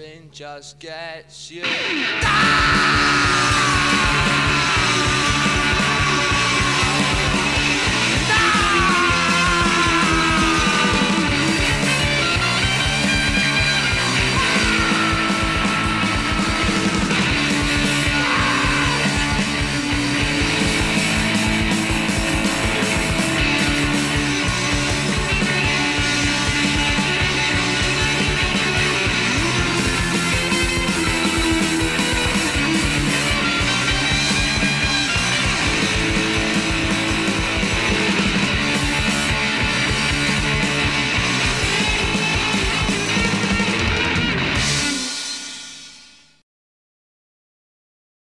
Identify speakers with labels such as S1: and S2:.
S1: nothing just gets you.